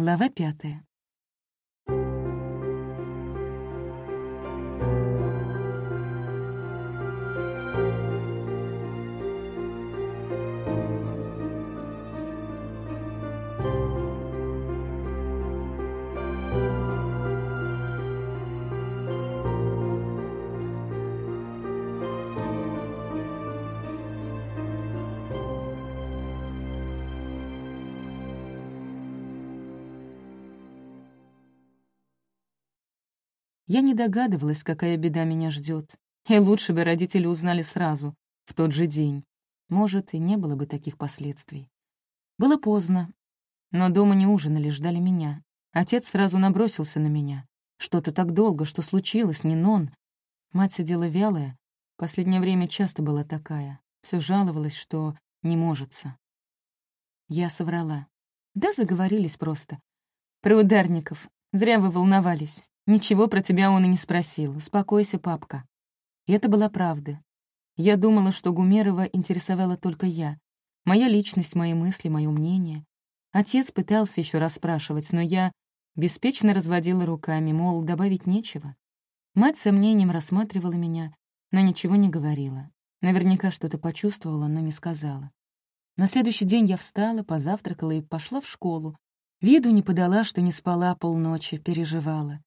Глава пятая. Я не догадывалась, какая беда меня ждет. И лучше бы родители узнали сразу, в тот же день. Может, и не было бы таких последствий. Было поздно, но дома не ужинали, ждали меня. Отец сразу набросился на меня. Что-то так долго, что случилось, не нон. Мать сидела вялая. Последнее время часто была такая. Все жаловалась, что не можется. Я соврала. Да, заговорились просто. Про ударников. Зря вы волновались. Ничего про тебя он и не спросил. Успокойся, папка. И это была правда. Я думала, что Гумерова интересовала только я. Моя личность, мои мысли, мое мнение. Отец пытался еще раз спрашивать, но я беспечно разводила руками, мол, добавить нечего. Мать сомнением рассматривала меня, но ничего не говорила. Наверняка что-то почувствовала, но не сказала. На следующий день я встала, позавтракала и пошла в школу. Виду не подала, что не спала полночи, переживала.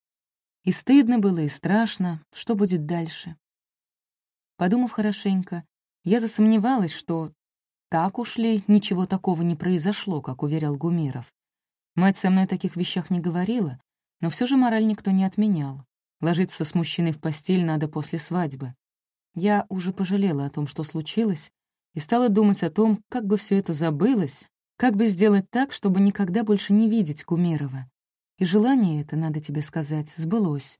И стыдно было, и страшно, что будет дальше. Подумав хорошенько, я засомневалась, что так уж ли ничего такого не произошло, как уверял Гумеров. Мать со мной о таких вещах не говорила, но все же мораль никто не отменял. Ложиться с мужчиной в постель надо после свадьбы. Я уже пожалела о том, что случилось, и стала думать о том, как бы все это забылось, как бы сделать так, чтобы никогда больше не видеть Гумерова. И желание это, надо тебе сказать, сбылось.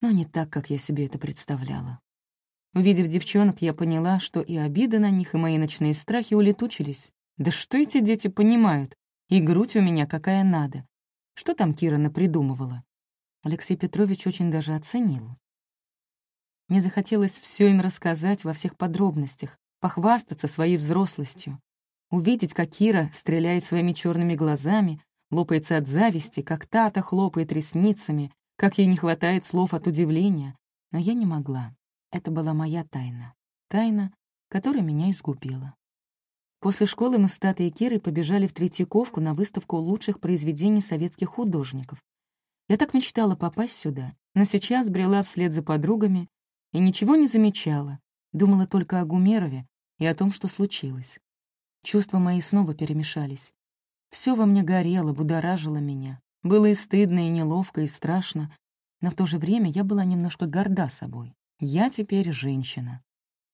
Но не так, как я себе это представляла. Увидев девчонок, я поняла, что и обиды на них, и мои ночные страхи улетучились. Да что эти дети понимают? И грудь у меня какая надо. Что там Кира напридумывала? Алексей Петрович очень даже оценил. Мне захотелось все им рассказать во всех подробностях, похвастаться своей взрослостью, увидеть, как Кира стреляет своими черными глазами, лопается от зависти, как Тата хлопает ресницами, как ей не хватает слов от удивления. Но я не могла. Это была моя тайна. Тайна, которая меня изгубила. После школы мы с Татой и Кирой побежали в Третьяковку на выставку лучших произведений советских художников. Я так мечтала попасть сюда, но сейчас брела вслед за подругами и ничего не замечала, думала только о Гумерове и о том, что случилось. Чувства мои снова перемешались. Все во мне горело, будоражило меня. Было и стыдно, и неловко, и страшно, но в то же время я была немножко горда собой. Я теперь женщина.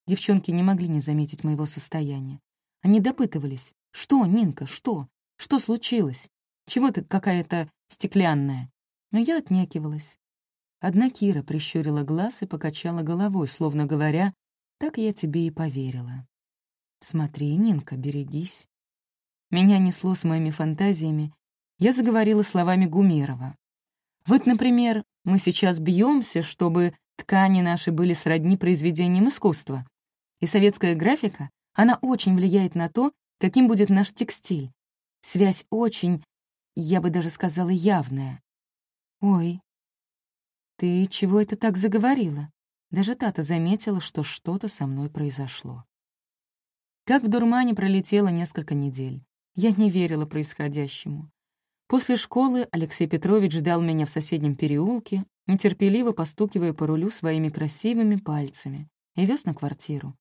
Девчонки не могли не заметить моего состояния. Они допытывались. «Что, Нинка, что? Что случилось? Чего ты какая-то стеклянная?» Но я отнекивалась. Одна Кира прищурила глаз и покачала головой, словно говоря, «Так я тебе и поверила». «Смотри, Нинка, берегись. Меня несло с моими фантазиями. Я заговорила словами Гумерова. Вот, например, мы сейчас бьемся, чтобы ткани наши были сродни произведениям искусства. И советская графика, она очень влияет на то, каким будет наш текстиль. Связь очень, я бы даже сказала, явная. Ой, ты чего это так заговорила? Даже Тата заметила, что что-то со мной произошло. Как в дурмане пролетело несколько недель. Я не верила происходящему. После школы Алексей Петрович ждал меня в соседнем переулке, нетерпеливо постукивая по рулю своими красивыми пальцами, и вез на квартиру.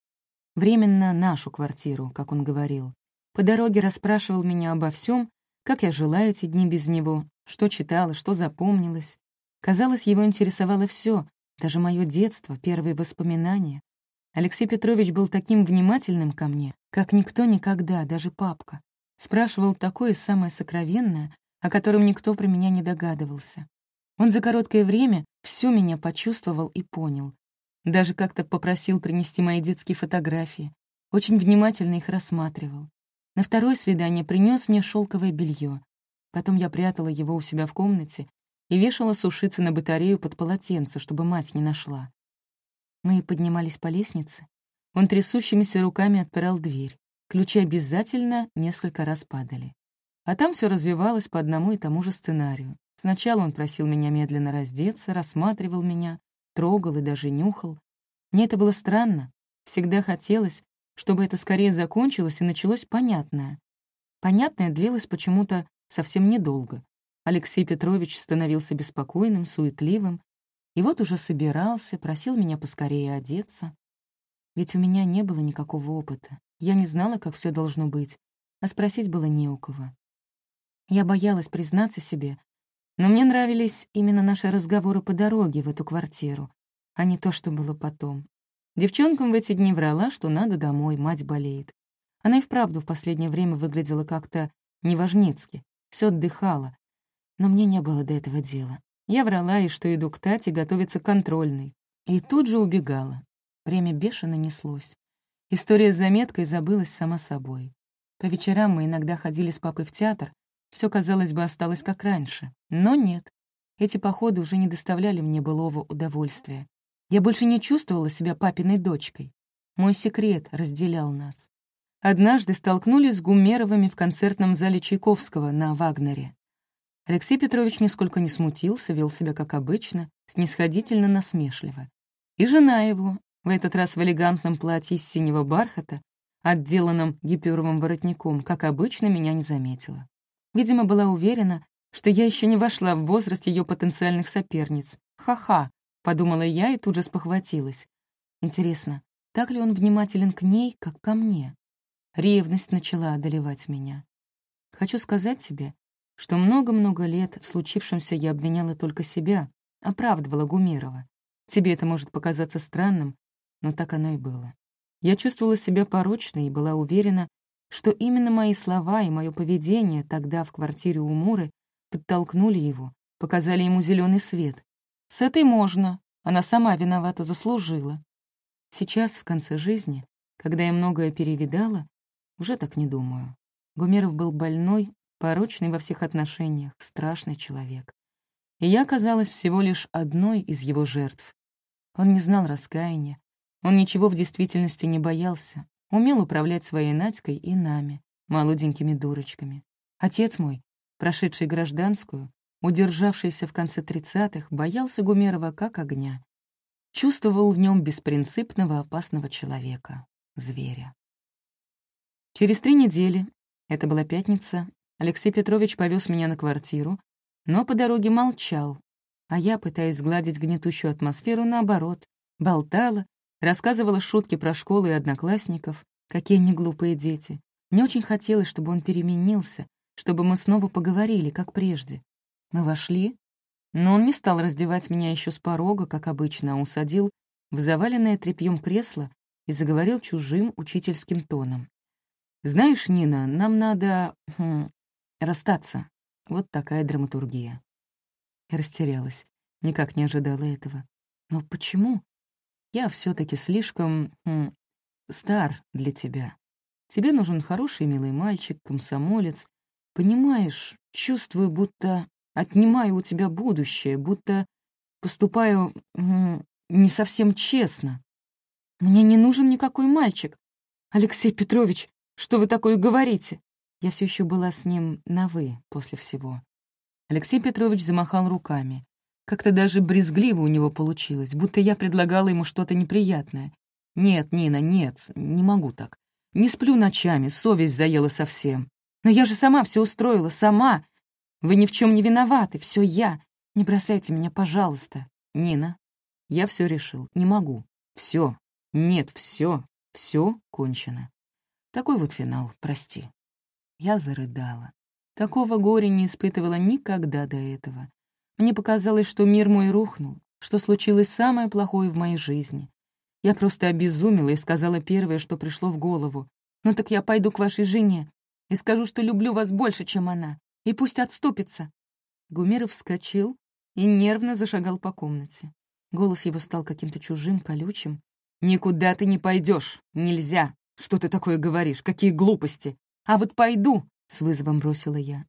Временно нашу квартиру, как он говорил. По дороге расспрашивал меня обо всем, как я жила эти дни без него, что читала, что запомнилось. Казалось, его интересовало все, даже мое детство, первые воспоминания. Алексей Петрович был таким внимательным ко мне, как никто никогда, даже папка. Спрашивал такое самое сокровенное, о котором никто про меня не догадывался. Он за короткое время всю меня почувствовал и понял. Даже как-то попросил принести мои детские фотографии. Очень внимательно их рассматривал. На второе свидание принес мне шелковое белье. Потом я прятала его у себя в комнате и вешала сушиться на батарею под полотенце, чтобы мать не нашла. Мы поднимались по лестнице. Он трясущимися руками отпирал дверь. Ключи обязательно несколько раз падали. А там все развивалось по одному и тому же сценарию. Сначала он просил меня медленно раздеться, рассматривал меня, трогал и даже нюхал. Мне это было странно. Всегда хотелось, чтобы это скорее закончилось и началось понятное. Понятное длилось почему-то совсем недолго. Алексей Петрович становился беспокойным, суетливым, и вот уже собирался, просил меня поскорее одеться. Ведь у меня не было никакого опыта. Я не знала, как все должно быть, а спросить было не у кого. Я боялась признаться себе, но мне нравились именно наши разговоры по дороге в эту квартиру, а не то, что было потом. Девчонкам в эти дни врала, что надо домой, мать болеет. Она и вправду в последнее время выглядела как-то неважнецки, все отдыхала. Но мне не было до этого дела. Я врала и что иду к Тате готовиться к контрольной. И тут же убегала. Время бешено неслось. История с заметкой забылась сама собой. По вечерам мы иногда ходили с папой в театр. Все, казалось бы, осталось как раньше. Но нет. Эти походы уже не доставляли мне былого удовольствия. Я больше не чувствовала себя папиной дочкой. Мой секрет разделял нас. Однажды столкнулись с Гумеровыми в концертном зале Чайковского на Вагнере. Алексей Петрович нисколько не смутился, вел себя как обычно, снисходительно насмешливо. И жена его, в этот раз в элегантном платье из синего бархата, отделанном гипюровым воротником, как обычно, меня не заметила. Видимо, была уверена, что я еще не вошла в возраст ее потенциальных соперниц. Ха-ха, подумала я и тут же спохватилась. Интересно, так ли он внимателен к ней, как ко мне? Ревность начала одолевать меня. Хочу сказать тебе, что много-много лет в случившемся я обвиняла только себя, оправдывала Гумерова. Тебе это может показаться странным, но так оно и было. Я чувствовала себя порочной и была уверена, что именно мои слова и мое поведение тогда в квартире у Муры подтолкнули его, показали ему зеленый свет. С этой можно, она сама виновата заслужила. Сейчас, в конце жизни, когда я многое перевидала, уже так не думаю. Гумеров был больной, порочный во всех отношениях, страшный человек. И я оказалась всего лишь одной из его жертв. Он не знал раскаяния, он ничего в действительности не боялся, умел управлять своей Надькой и нами, молоденькими дурочками. Отец мой, прошедший гражданскую, удержавшийся в конце тридцатых, боялся Гумерова как огня. Чувствовал в нем беспринципного опасного человека, зверя. Через три недели, это была пятница, Алексей Петрович повез меня на квартиру, но по дороге молчал, а я, пытаясь сгладить гнетущую атмосферу, наоборот, болтала, Рассказывала шутки про школу и одноклассников, какие они глупые дети. Мне очень хотелось, чтобы он переменился, чтобы мы снова поговорили, как прежде. Мы вошли, но он не стал раздевать меня еще с порога, как обычно, а усадил в заваленное тряпьем кресло и заговорил чужим учительским тоном. «Знаешь, Нина, нам надо... Хм, расстаться. Вот такая драматургия». Я растерялась, никак не ожидала этого. «Но почему?» Я все таки слишком хм, стар для тебя. Тебе нужен хороший милый мальчик, комсомолец. Понимаешь, чувствую, будто отнимаю у тебя будущее, будто поступаю хм, не совсем честно. Мне не нужен никакой мальчик. Алексей Петрович, что вы такое говорите? Я все еще была с ним на «вы» после всего. Алексей Петрович замахал руками. Как-то даже брезгливо у него получилось, будто я предлагала ему что-то неприятное. «Нет, Нина, нет, не могу так. Не сплю ночами, совесть заела совсем. Но я же сама все устроила, сама. Вы ни в чем не виноваты, все я. Не бросайте меня, пожалуйста. Нина, я все решил, не могу. Все. Нет, все. Все кончено. Такой вот финал, прости. Я зарыдала. Такого горя не испытывала никогда до этого. Мне показалось, что мир мой рухнул, что случилось самое плохое в моей жизни. Я просто обезумела и сказала первое, что пришло в голову. «Ну так я пойду к вашей жене и скажу, что люблю вас больше, чем она, и пусть отступится». Гумеров вскочил и нервно зашагал по комнате. Голос его стал каким-то чужим, колючим. «Никуда ты не пойдешь, нельзя. Что ты такое говоришь? Какие глупости! А вот пойду!» — с вызовом бросила я.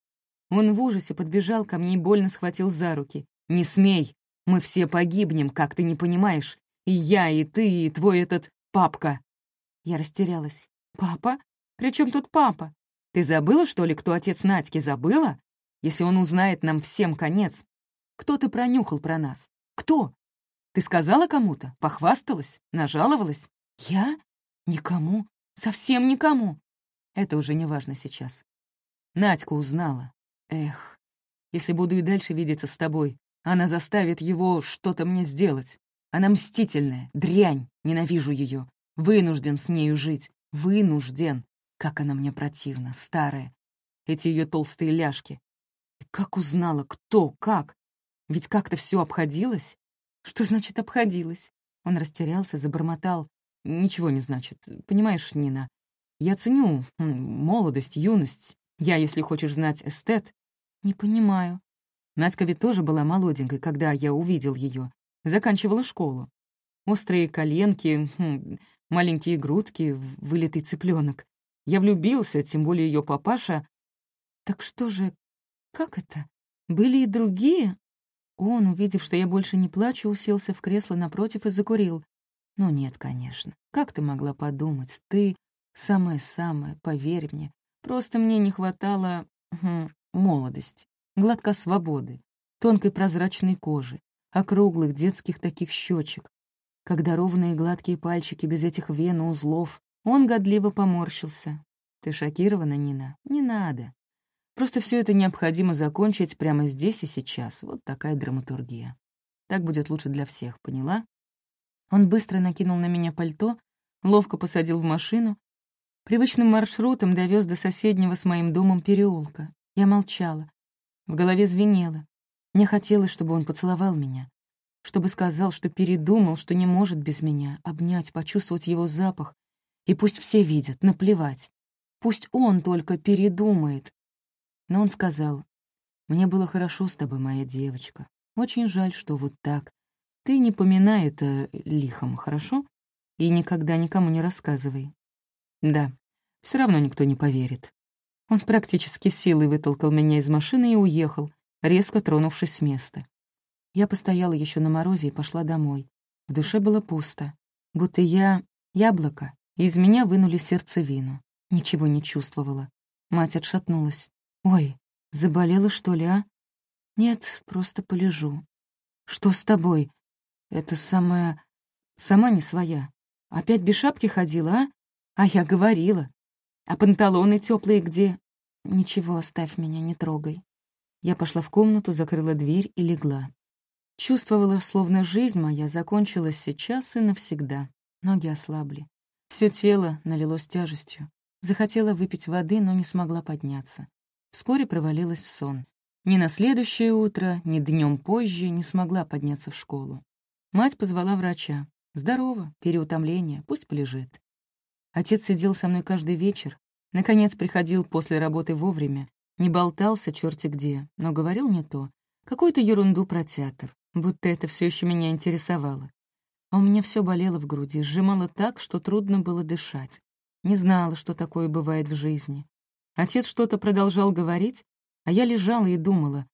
Он в ужасе подбежал ко мне и больно схватил за руки. «Не смей! Мы все погибнем, как ты не понимаешь. И я, и ты, и твой этот папка!» Я растерялась. «Папа? При чем тут папа?» Ты забыла, что ли, кто отец Надьки? Забыла? Если он узнает, нам всем конец. Кто ты пронюхал про нас? Кто? Ты сказала кому-то? Похвасталась? Нажаловалась? Я? Никому. Совсем никому. Это уже не важно сейчас. Надька узнала. Эх, если буду и дальше видеться с тобой, она заставит его что-то мне сделать. Она мстительная, дрянь, ненавижу ее. Вынужден с нею жить. Вынужден. Как она мне противна, старая. Эти ее толстые ляжки. И как узнала, кто, как? Ведь как-то все обходилось. Что значит обходилось? Он растерялся, забормотал. Ничего не значит. Понимаешь, Нина, я ценю молодость, юность. Я, если хочешь знать, эстет. Не понимаю. Надька ведь тоже была молоденькой, когда я увидел ее. Заканчивала школу. Острые коленки, хм, маленькие грудки, вылитый цыпленок. Я влюбился, тем более ее папаша. Так что же, как это? Были и другие? Он, увидев, что я больше не плачу, уселся в кресло напротив и закурил. Ну нет, конечно. Как ты могла подумать? Ты самое-самое, поверь мне. Просто мне не хватало хм, молодости, гладка свободы, тонкой прозрачной кожи, округлых детских таких щечек, когда ровные гладкие пальчики без этих вен и узлов. Он годливо поморщился. «Ты шокирована, Нина? Не надо. Просто все это необходимо закончить прямо здесь и сейчас. Вот такая драматургия. Так будет лучше для всех, поняла?» Он быстро накинул на меня пальто, ловко посадил в машину, привычным маршрутом довез до соседнего с моим домом переулка. Я молчала. В голове звенело. Мне хотелось, чтобы он поцеловал меня чтобы сказал, что передумал, что не может без меня, обнять, почувствовать его запах. И пусть все видят, наплевать. Пусть он только передумает. Но он сказал, «Мне было хорошо с тобой, моя девочка. Очень жаль, что вот так. Ты не поминай это лихом, хорошо? И никогда никому не рассказывай». Да, все равно никто не поверит. Он практически силой вытолкал меня из машины и уехал, резко тронувшись с места. Я постояла еще на морозе и пошла домой. В душе было пусто. Будто я — яблоко, и из меня вынули сердцевину. Ничего не чувствовала. Мать отшатнулась. «Ой, заболела, что ли, а?» «Нет, просто полежу». «Что с тобой?» «Это самая... сама не своя. Опять без шапки ходила, а? А я говорила. А панталоны теплые где?» «Ничего, оставь меня, не трогай». Я пошла в комнату, закрыла дверь и легла. Чувствовала, словно жизнь моя закончилась сейчас и навсегда. Ноги ослабли. Все тело налилось тяжестью. Захотела выпить воды, но не смогла подняться. Вскоре провалилась в сон. Ни на следующее утро, ни днем позже не смогла подняться в школу. Мать позвала врача. «Здорово, переутомление, пусть полежит». Отец сидел со мной каждый вечер. Наконец приходил после работы вовремя. Не болтался черти где, но говорил не то. Какую-то ерунду про театр будто это все еще меня интересовало. А у меня все болело в груди, сжимало так, что трудно было дышать. Не знала, что такое бывает в жизни. Отец что-то продолжал говорить, а я лежала и думала.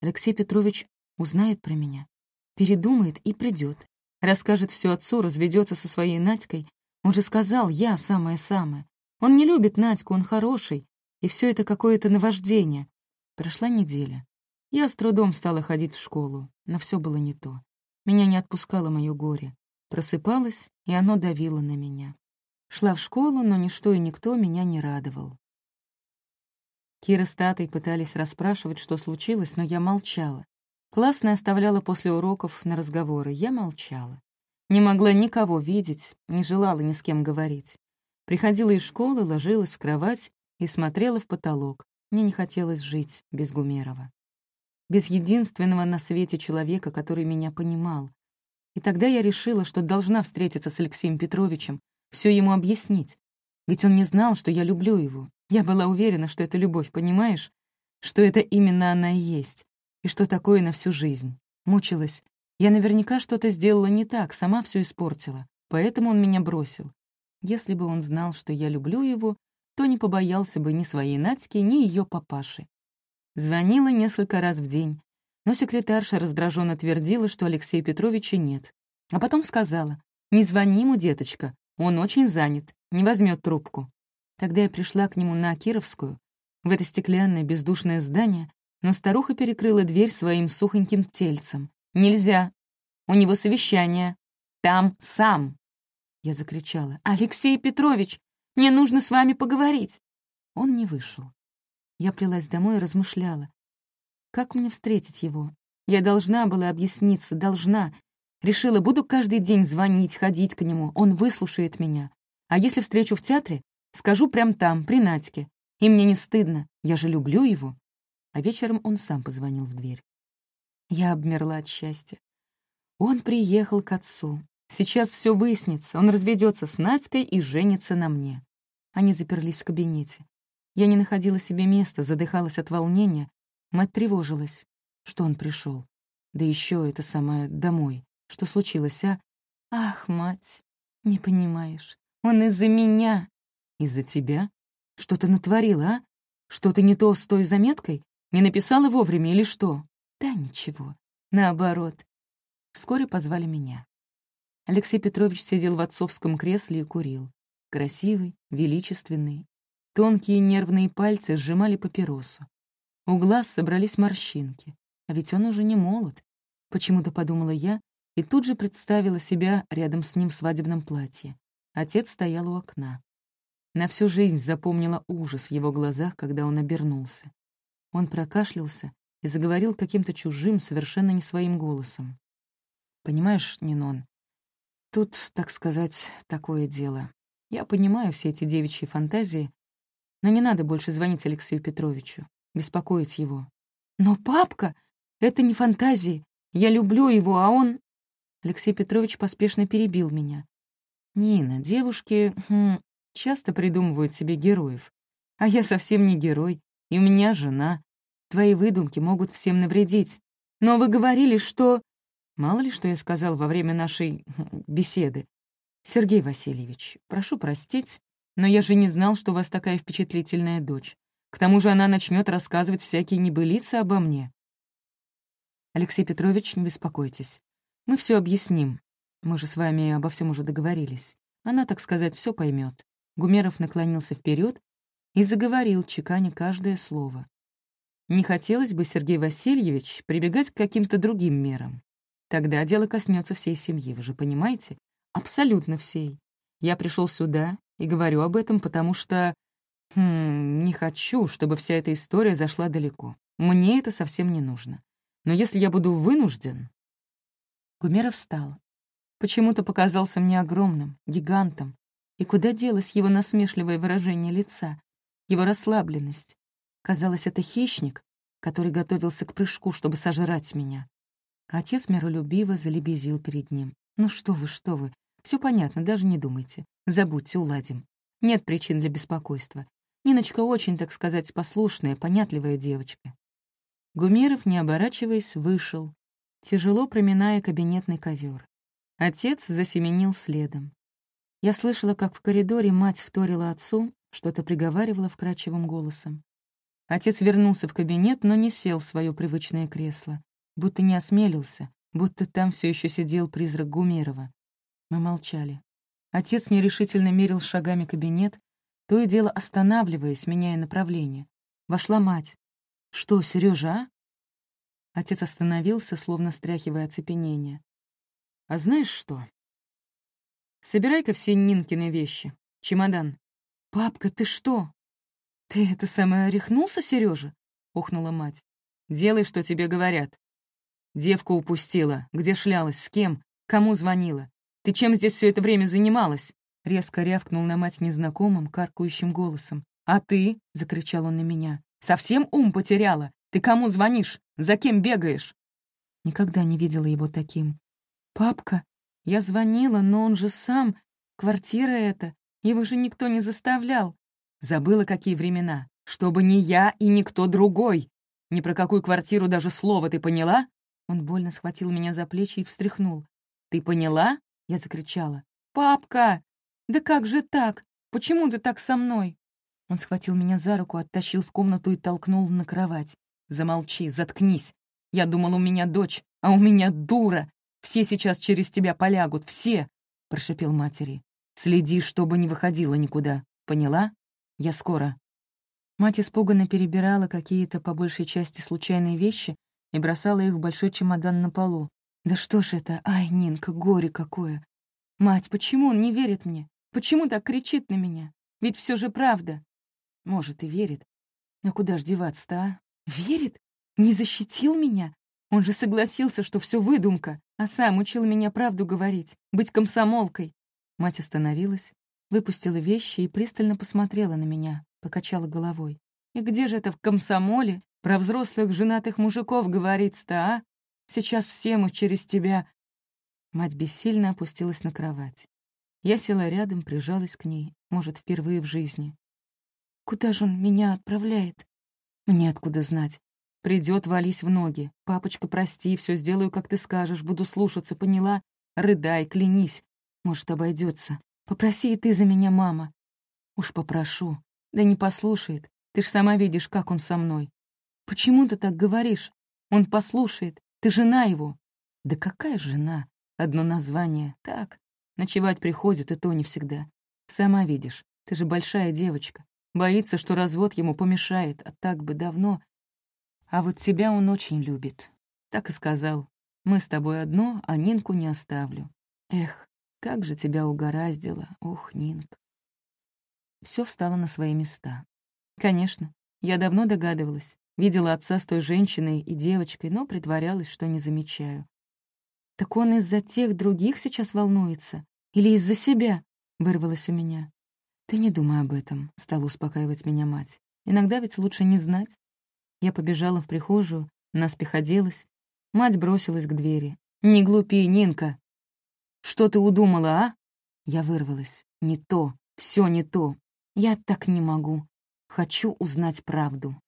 Алексей Петрович узнает про меня, передумает и придет. Расскажет все отцу, разведется со своей Надькой. Он же сказал, я самое-самое. Он не любит Надьку, он хороший. И все это какое-то наваждение. Прошла неделя. Я с трудом стала ходить в школу, но все было не то. Меня не отпускало мое горе. Просыпалась, и оно давило на меня. Шла в школу, но ничто и никто меня не радовал. Кира с Татой пытались расспрашивать, что случилось, но я молчала. Классная оставляла после уроков на разговоры, я молчала. Не могла никого видеть, не желала ни с кем говорить. Приходила из школы, ложилась в кровать и смотрела в потолок. Мне не хотелось жить без Гумерова без единственного на свете человека, который меня понимал. И тогда я решила, что должна встретиться с Алексеем Петровичем, все ему объяснить. Ведь он не знал, что я люблю его. Я была уверена, что это любовь, понимаешь? Что это именно она и есть. И что такое на всю жизнь. Мучилась. Я наверняка что-то сделала не так, сама все испортила. Поэтому он меня бросил. Если бы он знал, что я люблю его, то не побоялся бы ни своей Надьки, ни ее папаши. Звонила несколько раз в день, но секретарша раздраженно твердила, что Алексея Петровича нет. А потом сказала, «Не звони ему, деточка, он очень занят, не возьмет трубку». Тогда я пришла к нему на Кировскую, в это стеклянное бездушное здание, но старуха перекрыла дверь своим сухоньким тельцем. «Нельзя! У него совещание! Там сам!» Я закричала. «Алексей Петрович, мне нужно с вами поговорить!» Он не вышел. Я плелась домой и размышляла. Как мне встретить его? Я должна была объясниться, должна. Решила, буду каждый день звонить, ходить к нему. Он выслушает меня. А если встречу в театре, скажу прям там, при Надьке. И мне не стыдно, я же люблю его. А вечером он сам позвонил в дверь. Я обмерла от счастья. Он приехал к отцу. Сейчас все выяснится. Он разведется с Надькой и женится на мне. Они заперлись в кабинете. Я не находила себе места, задыхалась от волнения. Мать тревожилась, что он пришел. Да еще это самое домой. Что случилось, а? Ах, мать, не понимаешь. Он из-за меня. Из-за тебя? Что ты натворила, а? Что-то не то с той заметкой? Не написала вовремя или что? Да ничего. Наоборот. Вскоре позвали меня. Алексей Петрович сидел в отцовском кресле и курил. Красивый, величественный, Тонкие нервные пальцы сжимали папиросу. У глаз собрались морщинки. А ведь он уже не молод. Почему-то подумала я и тут же представила себя рядом с ним в свадебном платье. Отец стоял у окна. На всю жизнь запомнила ужас в его глазах, когда он обернулся. Он прокашлялся и заговорил каким-то чужим, совершенно не своим голосом. «Понимаешь, Нинон, тут, так сказать, такое дело. Я понимаю все эти девичьи фантазии, но не надо больше звонить Алексею Петровичу, беспокоить его. «Но папка! Это не фантазии! Я люблю его, а он...» Алексей Петрович поспешно перебил меня. «Нина, девушки хм, часто придумывают себе героев. А я совсем не герой, и у меня жена. Твои выдумки могут всем навредить. Но вы говорили, что...» Мало ли, что я сказал во время нашей хм, беседы. «Сергей Васильевич, прошу простить, но я же не знал, что у вас такая впечатлительная дочь. К тому же она начнет рассказывать всякие небылицы обо мне. Алексей Петрович, не беспокойтесь. Мы все объясним. Мы же с вами обо всем уже договорились. Она, так сказать, все поймет. Гумеров наклонился вперед и заговорил, чеканя каждое слово. Не хотелось бы, Сергей Васильевич, прибегать к каким-то другим мерам. Тогда дело коснется всей семьи, вы же понимаете? Абсолютно всей. Я пришел сюда и говорю об этом, потому что... Хм, не хочу, чтобы вся эта история зашла далеко. Мне это совсем не нужно. Но если я буду вынужден...» Гумеров встал. Почему-то показался мне огромным, гигантом. И куда делось его насмешливое выражение лица, его расслабленность? Казалось, это хищник, который готовился к прыжку, чтобы сожрать меня. Отец миролюбиво залебезил перед ним. «Ну что вы, что вы, все понятно, даже не думайте. Забудьте, уладим. Нет причин для беспокойства. Ниночка очень, так сказать, послушная, понятливая девочка. Гумеров, не оборачиваясь, вышел, тяжело проминая кабинетный ковер. Отец засеменил следом. Я слышала, как в коридоре мать вторила отцу, что-то приговаривала вкрадчивым голосом. Отец вернулся в кабинет, но не сел в свое привычное кресло, будто не осмелился, будто там все еще сидел призрак Гумерова. Мы молчали. Отец нерешительно мерил шагами кабинет, то и дело останавливаясь, меняя направление. Вошла мать. «Что, Сережа, а?» Отец остановился, словно стряхивая оцепенение. «А знаешь что? Собирай-ка все Нинкины вещи. Чемодан». «Папка, ты что? Ты это самое орехнулся, Сережа? охнула мать. «Делай, что тебе говорят. Девку упустила. Где шлялась? С кем? Кому звонила? Ты чем здесь все это время занималась?» Резко рявкнул на мать незнакомым, каркающим голосом. «А ты?» — закричал он на меня. «Совсем ум потеряла? Ты кому звонишь? За кем бегаешь?» Никогда не видела его таким. «Папка, я звонила, но он же сам. Квартира эта. Его же никто не заставлял. Забыла, какие времена. Чтобы не я и никто другой. Ни про какую квартиру даже слова ты поняла?» Он больно схватил меня за плечи и встряхнул. «Ты поняла? Я закричала. «Папка! Да как же так? Почему ты так со мной?» Он схватил меня за руку, оттащил в комнату и толкнул на кровать. «Замолчи, заткнись. Я думал, у меня дочь, а у меня дура. Все сейчас через тебя полягут, все!» — прошепел матери. «Следи, чтобы не выходила никуда. Поняла? Я скоро». Мать испуганно перебирала какие-то по большей части случайные вещи и бросала их в большой чемодан на полу. «Да что ж это? Ай, Нинка, горе какое! Мать, почему он не верит мне? Почему так кричит на меня? Ведь все же правда!» Может, и верит. Но куда ж деваться-то, а? Верит? Не защитил меня? Он же согласился, что все выдумка, а сам учил меня правду говорить, быть комсомолкой. Мать остановилась, выпустила вещи и пристально посмотрела на меня, покачала головой. «И где же это в комсомоле про взрослых женатых мужиков говорится-то, а? Сейчас все мы через тебя...» Мать бессильно опустилась на кровать. Я села рядом, прижалась к ней, может, впервые в жизни. «Куда же он меня отправляет?» «Мне откуда знать. Придет, вались в ноги. Папочка, прости, все сделаю, как ты скажешь, буду слушаться, поняла? Рыдай, клянись. Может, обойдется. Попроси и ты за меня, мама. Уж попрошу. Да не послушает. Ты ж сама видишь, как он со мной. Почему ты так говоришь? Он послушает. Ты жена его. Да какая жена? Одно название. Так. Ночевать приходит, и то не всегда. Сама видишь. Ты же большая девочка. Боится, что развод ему помешает, а так бы давно. А вот тебя он очень любит. Так и сказал. Мы с тобой одно, а Нинку не оставлю. Эх, как же тебя угораздило, ох, Нинка. Все встало на свои места. Конечно, я давно догадывалась. Видела отца с той женщиной и девочкой, но притворялась, что не замечаю. «Так он из-за тех других сейчас волнуется? Или из-за себя?» — вырвалось у меня. «Ты не думай об этом», — стала успокаивать меня мать. «Иногда ведь лучше не знать. Я побежала в прихожую, наспех оделась. Мать бросилась к двери. «Не глупи, Нинка!» «Что ты удумала, а?» Я вырвалась. «Не то, все не то. Я так не могу. Хочу узнать правду».